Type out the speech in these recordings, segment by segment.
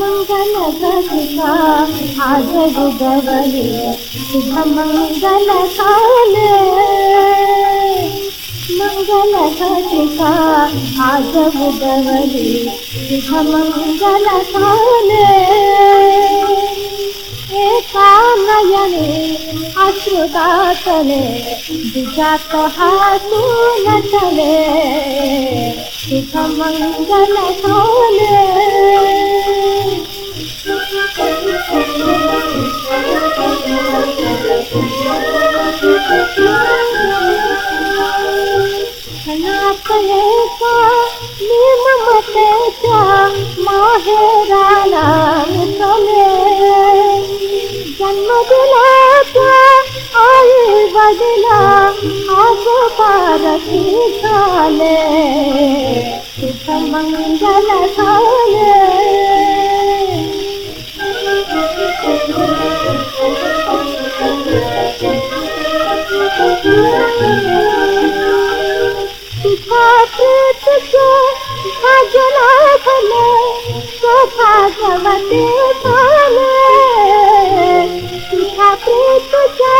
ಮಂಗಲ ಗತಿಕಾ ಆಜಗು ಗವಲೆ ಶುಭ ಮಂಗಲ ಕಾಲೆ ಮಂಗಲ ಗತಿಕಾ ಆಜಗು ಗವಲೆ ಶುಭ ಮಂಗಲ ಕಾಲೆ एकानयने अश्रुदातले विजात हासु नटले सुखमङ्गल सोले क्षणापयेचा निममतेच्या माहेराला मुसले वडिला आज पारखी झाले सुख मंगल झाले तुझे भजला भले तो भागवते झाले तुझा तुझे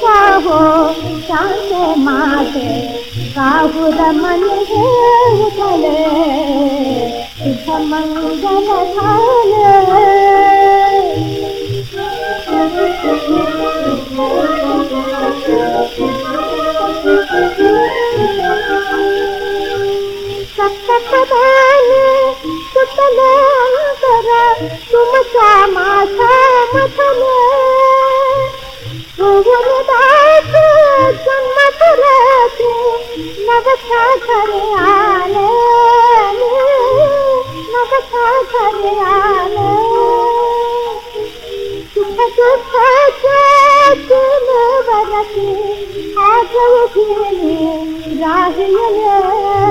ಕಾವೋ ಶಾಂತೆ ಮಾತೆ ಕಾವುರ ಮನೆಗೆ ಕಲೆ ಸುಖ ಮಂಗಲ ಕಾಲೇ सप्तपदाने सुतले अंतर तुमच्या माझा मथले भुवन दास जन्म करते नवसा घरे आले नवसा घरे आले सुख दुःखाचे तीन वरते आज उठले राहिले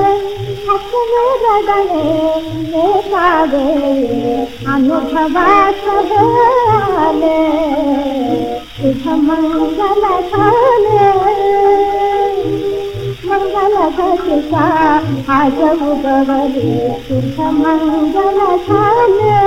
ಅನುಭವಾಸವೇ ಶುಭ ಮಂಗಲ ಮಂಗಲ ಘಟಿಕ ಆಜವು ಗವರಿ ಶುಭ ಮಂಗಲ ಧಾನೆ